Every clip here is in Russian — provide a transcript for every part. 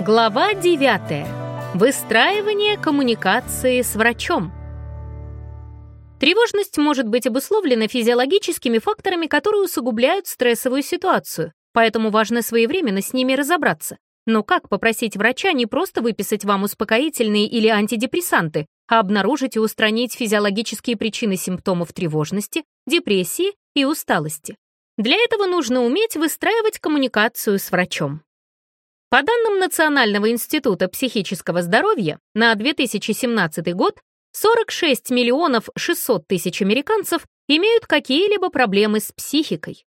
Глава 9. Выстраивание коммуникации с врачом. Тревожность может быть обусловлена физиологическими факторами, которые усугубляют стрессовую ситуацию, поэтому важно своевременно с ними разобраться. Но как попросить врача не просто выписать вам успокоительные или антидепрессанты, а обнаружить и устранить физиологические причины симптомов тревожности, депрессии и усталости? Для этого нужно уметь выстраивать коммуникацию с врачом. По данным Национального института психического здоровья, на 2017 год 46 миллионов 600 тысяч американцев имеют какие-либо проблемы с психикой.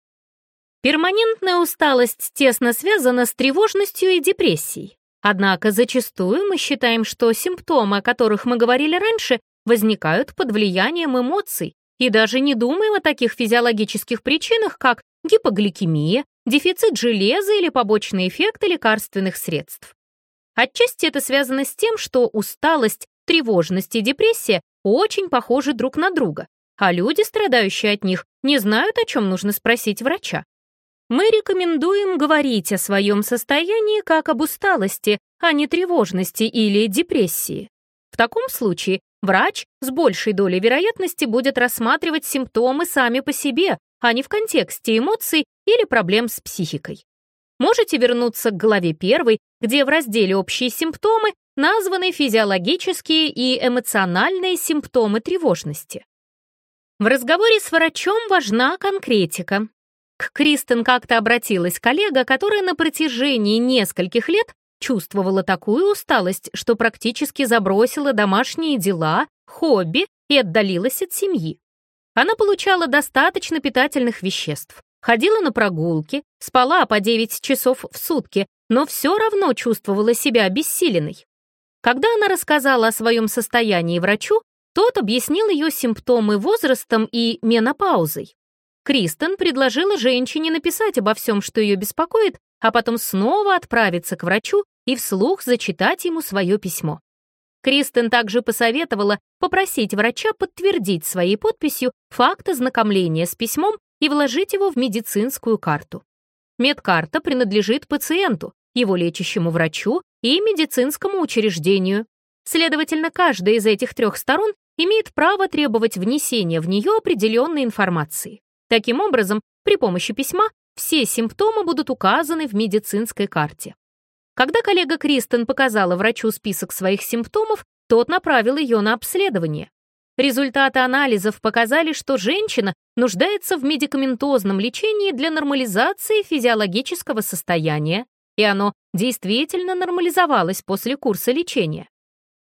Перманентная усталость тесно связана с тревожностью и депрессией. Однако зачастую мы считаем, что симптомы, о которых мы говорили раньше, возникают под влиянием эмоций, и даже не думаем о таких физиологических причинах, как гипогликемия, дефицит железа или побочные эффекты лекарственных средств. Отчасти это связано с тем, что усталость, тревожность и депрессия очень похожи друг на друга, а люди, страдающие от них, не знают, о чем нужно спросить врача. Мы рекомендуем говорить о своем состоянии как об усталости, а не тревожности или депрессии. В таком случае Врач с большей долей вероятности будет рассматривать симптомы сами по себе, а не в контексте эмоций или проблем с психикой. Можете вернуться к главе первой, где в разделе «Общие симптомы» названы физиологические и эмоциональные симптомы тревожности. В разговоре с врачом важна конкретика. К Кристен как-то обратилась коллега, которая на протяжении нескольких лет Чувствовала такую усталость, что практически забросила домашние дела, хобби и отдалилась от семьи. Она получала достаточно питательных веществ, ходила на прогулки, спала по 9 часов в сутки, но все равно чувствовала себя обессиленной. Когда она рассказала о своем состоянии врачу, тот объяснил ее симптомы возрастом и менопаузой. Кристен предложила женщине написать обо всем, что ее беспокоит, а потом снова отправиться к врачу и вслух зачитать ему свое письмо. Кристен также посоветовала попросить врача подтвердить своей подписью факт ознакомления с письмом и вложить его в медицинскую карту. Медкарта принадлежит пациенту, его лечащему врачу и медицинскому учреждению. Следовательно, каждая из этих трех сторон имеет право требовать внесения в нее определенной информации. Таким образом, при помощи письма все симптомы будут указаны в медицинской карте. Когда коллега Кристен показала врачу список своих симптомов, тот направил ее на обследование. Результаты анализов показали, что женщина нуждается в медикаментозном лечении для нормализации физиологического состояния, и оно действительно нормализовалось после курса лечения.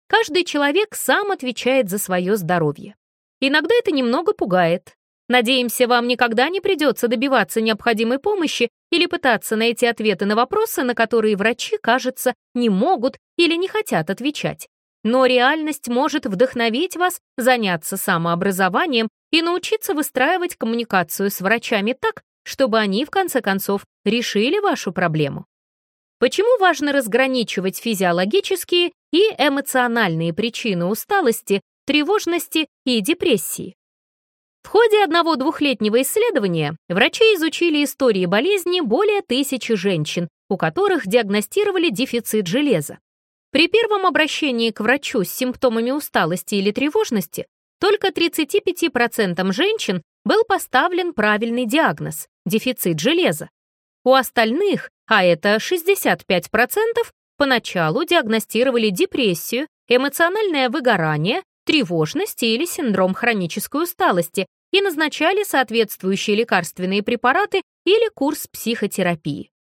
Каждый человек сам отвечает за свое здоровье. Иногда это немного пугает, Надеемся, вам никогда не придется добиваться необходимой помощи или пытаться найти ответы на вопросы, на которые врачи, кажется, не могут или не хотят отвечать. Но реальность может вдохновить вас заняться самообразованием и научиться выстраивать коммуникацию с врачами так, чтобы они, в конце концов, решили вашу проблему. Почему важно разграничивать физиологические и эмоциональные причины усталости, тревожности и депрессии? В ходе одного двухлетнего исследования врачи изучили истории болезни более тысячи женщин, у которых диагностировали дефицит железа. При первом обращении к врачу с симптомами усталости или тревожности только 35% женщин был поставлен правильный диагноз – дефицит железа. У остальных, а это 65%, поначалу диагностировали депрессию, эмоциональное выгорание, тревожность или синдром хронической усталости и назначали соответствующие лекарственные препараты или курс психотерапии.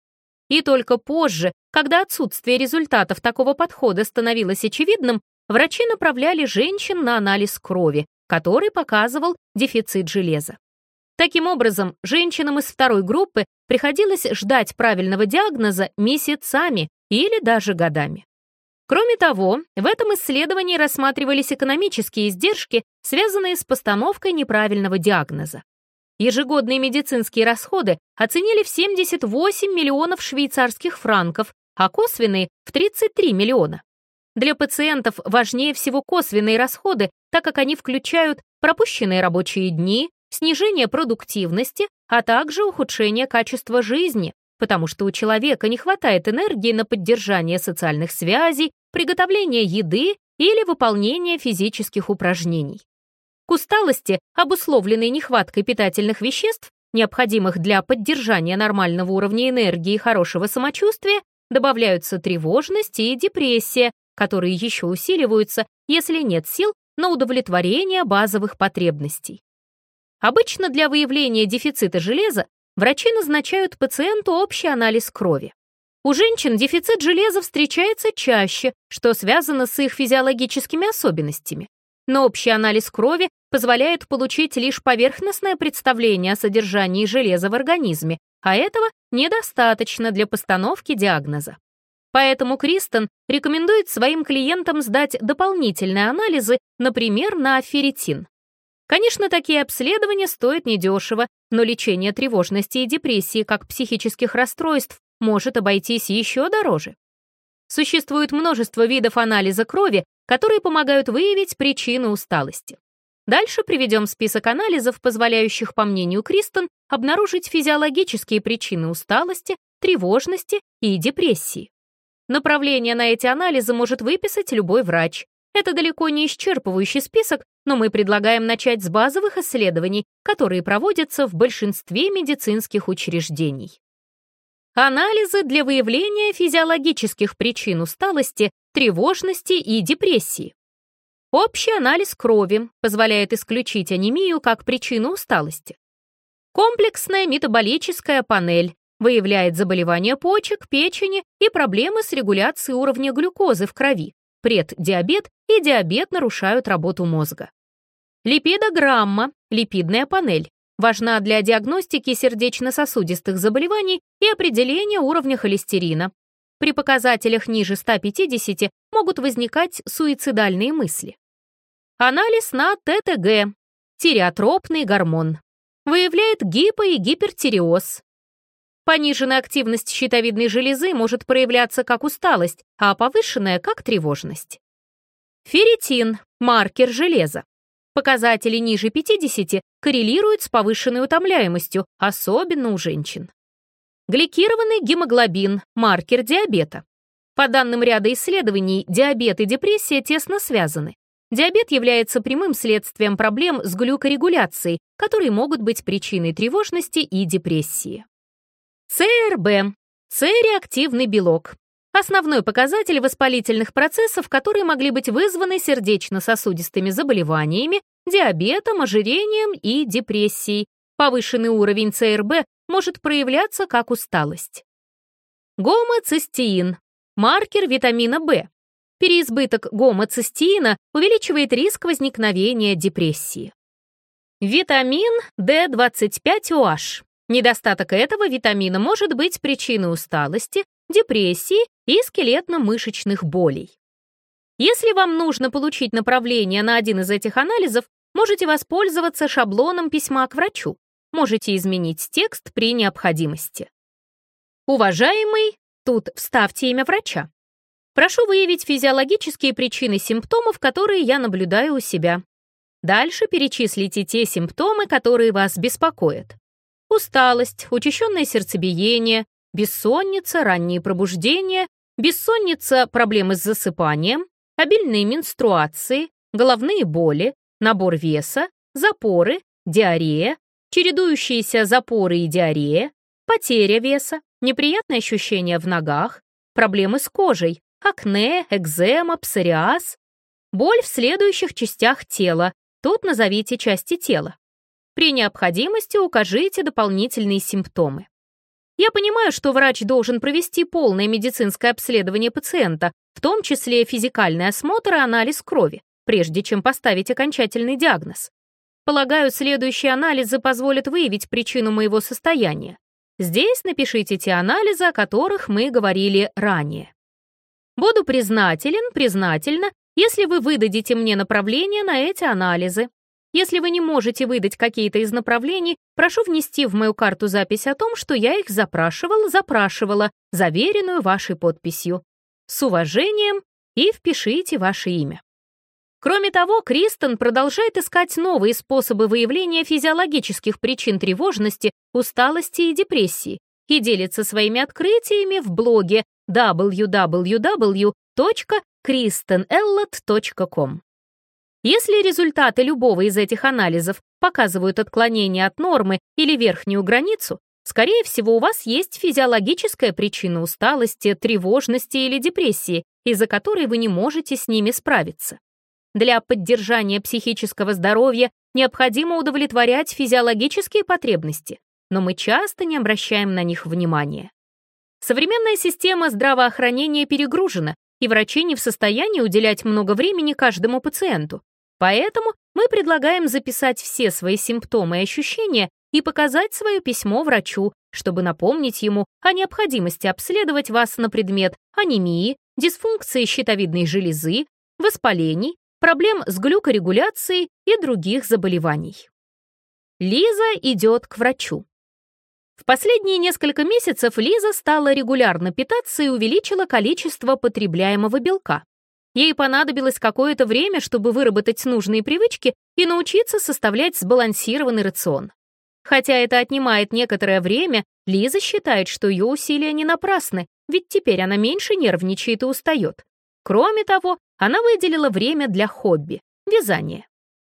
И только позже, когда отсутствие результатов такого подхода становилось очевидным, врачи направляли женщин на анализ крови, который показывал дефицит железа. Таким образом, женщинам из второй группы приходилось ждать правильного диагноза месяцами или даже годами. Кроме того, в этом исследовании рассматривались экономические издержки, связанные с постановкой неправильного диагноза. Ежегодные медицинские расходы оценили в 78 миллионов швейцарских франков, а косвенные — в 33 миллиона. Для пациентов важнее всего косвенные расходы, так как они включают пропущенные рабочие дни, снижение продуктивности, а также ухудшение качества жизни, потому что у человека не хватает энергии на поддержание социальных связей, приготовление еды или выполнение физических упражнений. Усталости, обусловленной нехваткой питательных веществ, необходимых для поддержания нормального уровня энергии и хорошего самочувствия, добавляются тревожность и депрессия, которые еще усиливаются, если нет сил на удовлетворение базовых потребностей. Обычно для выявления дефицита железа врачи назначают пациенту общий анализ крови. У женщин дефицит железа встречается чаще, что связано с их физиологическими особенностями. Но общий анализ крови позволяет получить лишь поверхностное представление о содержании железа в организме, а этого недостаточно для постановки диагноза. Поэтому Кристен рекомендует своим клиентам сдать дополнительные анализы, например, на ферритин. Конечно, такие обследования стоят недешево, но лечение тревожности и депрессии как психических расстройств может обойтись еще дороже. Существует множество видов анализа крови, которые помогают выявить причину усталости. Дальше приведем список анализов, позволяющих, по мнению Кристен, обнаружить физиологические причины усталости, тревожности и депрессии. Направление на эти анализы может выписать любой врач. Это далеко не исчерпывающий список, но мы предлагаем начать с базовых исследований, которые проводятся в большинстве медицинских учреждений. Анализы для выявления физиологических причин усталости, тревожности и депрессии. Общий анализ крови позволяет исключить анемию как причину усталости. Комплексная метаболическая панель выявляет заболевания почек, печени и проблемы с регуляцией уровня глюкозы в крови. Преддиабет и диабет нарушают работу мозга. Липидограмма, липидная панель, важна для диагностики сердечно-сосудистых заболеваний и определения уровня холестерина. При показателях ниже 150 могут возникать суицидальные мысли. Анализ на ТТГ, тиреотропный гормон, выявляет гипо- и гипертиреоз. Пониженная активность щитовидной железы может проявляться как усталость, а повышенная — как тревожность. Ферритин – маркер железа. Показатели ниже 50 коррелируют с повышенной утомляемостью, особенно у женщин. Гликированный гемоглобин – маркер диабета. По данным ряда исследований, диабет и депрессия тесно связаны. Диабет является прямым следствием проблем с глюкорегуляцией, которые могут быть причиной тревожности и депрессии. ЦРБ – С-реактивный белок, Основной показатель воспалительных процессов, которые могли быть вызваны сердечно-сосудистыми заболеваниями, диабетом, ожирением и депрессией. Повышенный уровень ЦРБ может проявляться как усталость. Гомоцистеин – маркер витамина В. Переизбыток гомоцистеина увеличивает риск возникновения депрессии. Витамин D25OH. Недостаток этого витамина может быть причиной усталости, депрессии и скелетно-мышечных болей. Если вам нужно получить направление на один из этих анализов, можете воспользоваться шаблоном письма к врачу. Можете изменить текст при необходимости. Уважаемый, тут вставьте имя врача. Прошу выявить физиологические причины симптомов, которые я наблюдаю у себя. Дальше перечислите те симптомы, которые вас беспокоят. Усталость, учащенное сердцебиение, бессонница, ранние пробуждения, бессонница, проблемы с засыпанием, обильные менструации, головные боли, набор веса, запоры, диарея, чередующиеся запоры и диарея, потеря веса, неприятные ощущения в ногах, проблемы с кожей, акне, экзема, псориаз, боль в следующих частях тела, тут назовите части тела. При необходимости укажите дополнительные симптомы. Я понимаю, что врач должен провести полное медицинское обследование пациента, в том числе физикальный осмотр и анализ крови, прежде чем поставить окончательный диагноз. Полагаю, следующие анализы позволят выявить причину моего состояния. Здесь напишите те анализы, о которых мы говорили ранее. Буду признателен, признательна, если вы выдадите мне направление на эти анализы. Если вы не можете выдать какие-то из направлений, прошу внести в мою карту запись о том, что я их запрашивал, запрашивала, заверенную вашей подписью. С уважением и впишите ваше имя. Кроме того, Кристен продолжает искать новые способы выявления физиологических причин тревожности, усталости и депрессии и делится своими открытиями в блоге www.kristenellot.com. Если результаты любого из этих анализов показывают отклонение от нормы или верхнюю границу, скорее всего, у вас есть физиологическая причина усталости, тревожности или депрессии, из-за которой вы не можете с ними справиться. Для поддержания психического здоровья необходимо удовлетворять физиологические потребности, но мы часто не обращаем на них внимания. Современная система здравоохранения перегружена, и врачи не в состоянии уделять много времени каждому пациенту. Поэтому мы предлагаем записать все свои симптомы и ощущения и показать свое письмо врачу, чтобы напомнить ему о необходимости обследовать вас на предмет анемии, дисфункции щитовидной железы, воспалений, проблем с глюкорегуляцией и других заболеваний. Лиза идет к врачу. В последние несколько месяцев Лиза стала регулярно питаться и увеличила количество потребляемого белка. Ей понадобилось какое-то время, чтобы выработать нужные привычки и научиться составлять сбалансированный рацион. Хотя это отнимает некоторое время, Лиза считает, что ее усилия не напрасны, ведь теперь она меньше нервничает и устает. Кроме того, она выделила время для хобби — вязания.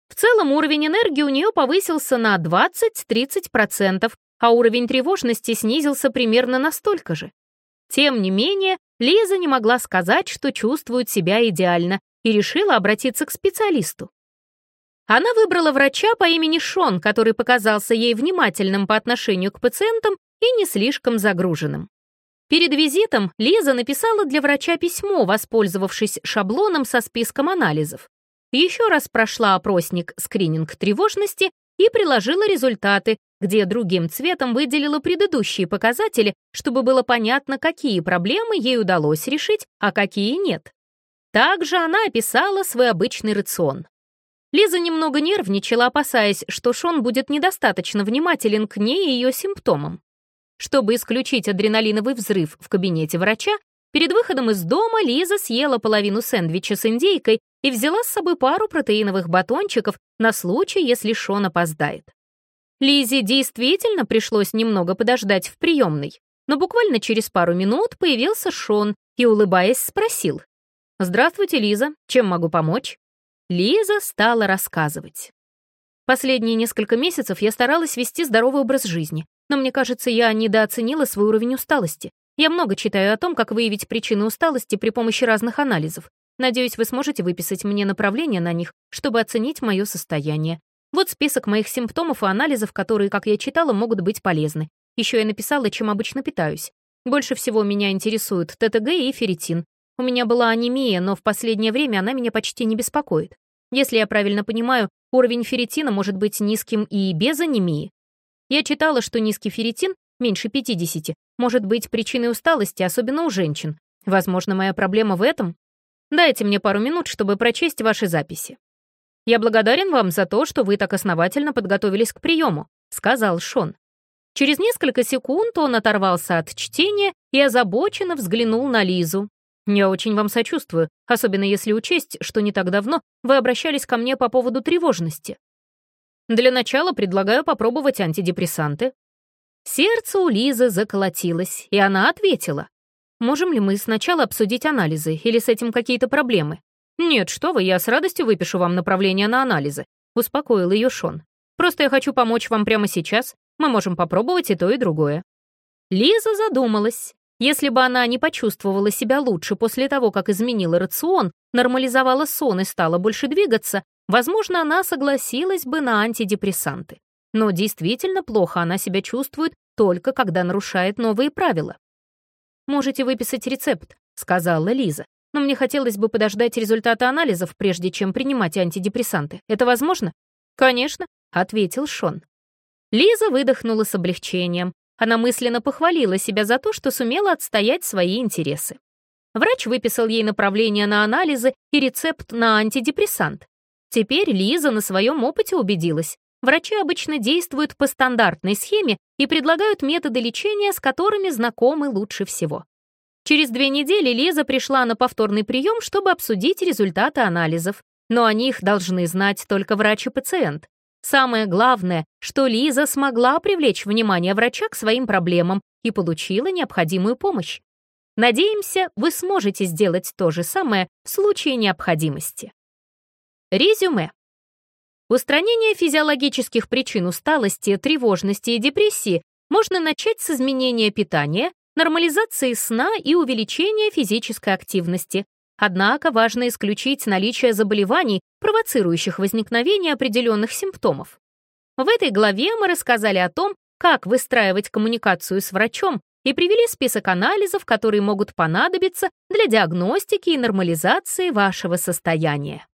В целом уровень энергии у нее повысился на 20-30%, а уровень тревожности снизился примерно настолько же. Тем не менее, Лиза не могла сказать, что чувствует себя идеально, и решила обратиться к специалисту. Она выбрала врача по имени Шон, который показался ей внимательным по отношению к пациентам и не слишком загруженным. Перед визитом Лиза написала для врача письмо, воспользовавшись шаблоном со списком анализов. Еще раз прошла опросник «Скрининг тревожности» и приложила результаты, где другим цветом выделила предыдущие показатели, чтобы было понятно, какие проблемы ей удалось решить, а какие нет. Также она описала свой обычный рацион. Лиза немного нервничала, опасаясь, что Шон будет недостаточно внимателен к ней и ее симптомам. Чтобы исключить адреналиновый взрыв в кабинете врача, перед выходом из дома Лиза съела половину сэндвича с индейкой и взяла с собой пару протеиновых батончиков на случай, если Шон опоздает. Лизе действительно пришлось немного подождать в приемной, но буквально через пару минут появился Шон и, улыбаясь, спросил. «Здравствуйте, Лиза, чем могу помочь?» Лиза стала рассказывать. Последние несколько месяцев я старалась вести здоровый образ жизни, но мне кажется, я недооценила свой уровень усталости. Я много читаю о том, как выявить причины усталости при помощи разных анализов. Надеюсь, вы сможете выписать мне направление на них, чтобы оценить мое состояние. Вот список моих симптомов и анализов, которые, как я читала, могут быть полезны. Еще я написала, чем обычно питаюсь. Больше всего меня интересуют ТТГ и ферритин. У меня была анемия, но в последнее время она меня почти не беспокоит. Если я правильно понимаю, уровень ферритина может быть низким и без анемии. Я читала, что низкий ферритин, меньше 50, может быть причиной усталости, особенно у женщин. Возможно, моя проблема в этом? Дайте мне пару минут, чтобы прочесть ваши записи. Я благодарен вам за то, что вы так основательно подготовились к приему, сказал Шон. Через несколько секунд он оторвался от чтения и озабоченно взглянул на Лизу. «Я очень вам сочувствую, особенно если учесть, что не так давно вы обращались ко мне по поводу тревожности. Для начала предлагаю попробовать антидепрессанты». Сердце у Лизы заколотилось, и она ответила. «Можем ли мы сначала обсудить анализы, или с этим какие-то проблемы?» «Нет, что вы, я с радостью выпишу вам направление на анализы», — успокоил ее Шон. «Просто я хочу помочь вам прямо сейчас. Мы можем попробовать и то, и другое». Лиза задумалась. Если бы она не почувствовала себя лучше после того, как изменила рацион, нормализовала сон и стала больше двигаться, Возможно, она согласилась бы на антидепрессанты. Но действительно плохо она себя чувствует только когда нарушает новые правила. «Можете выписать рецепт», — сказала Лиза. «Но мне хотелось бы подождать результаты анализов, прежде чем принимать антидепрессанты. Это возможно?» «Конечно», — ответил Шон. Лиза выдохнула с облегчением. Она мысленно похвалила себя за то, что сумела отстоять свои интересы. Врач выписал ей направление на анализы и рецепт на антидепрессант. Теперь Лиза на своем опыте убедилась. Врачи обычно действуют по стандартной схеме и предлагают методы лечения, с которыми знакомы лучше всего. Через две недели Лиза пришла на повторный прием, чтобы обсудить результаты анализов. Но о них должны знать только врач и пациент. Самое главное, что Лиза смогла привлечь внимание врача к своим проблемам и получила необходимую помощь. Надеемся, вы сможете сделать то же самое в случае необходимости. Резюме. Устранение физиологических причин усталости, тревожности и депрессии можно начать с изменения питания, нормализации сна и увеличения физической активности. Однако важно исключить наличие заболеваний, провоцирующих возникновение определенных симптомов. В этой главе мы рассказали о том, как выстраивать коммуникацию с врачом и привели список анализов, которые могут понадобиться для диагностики и нормализации вашего состояния.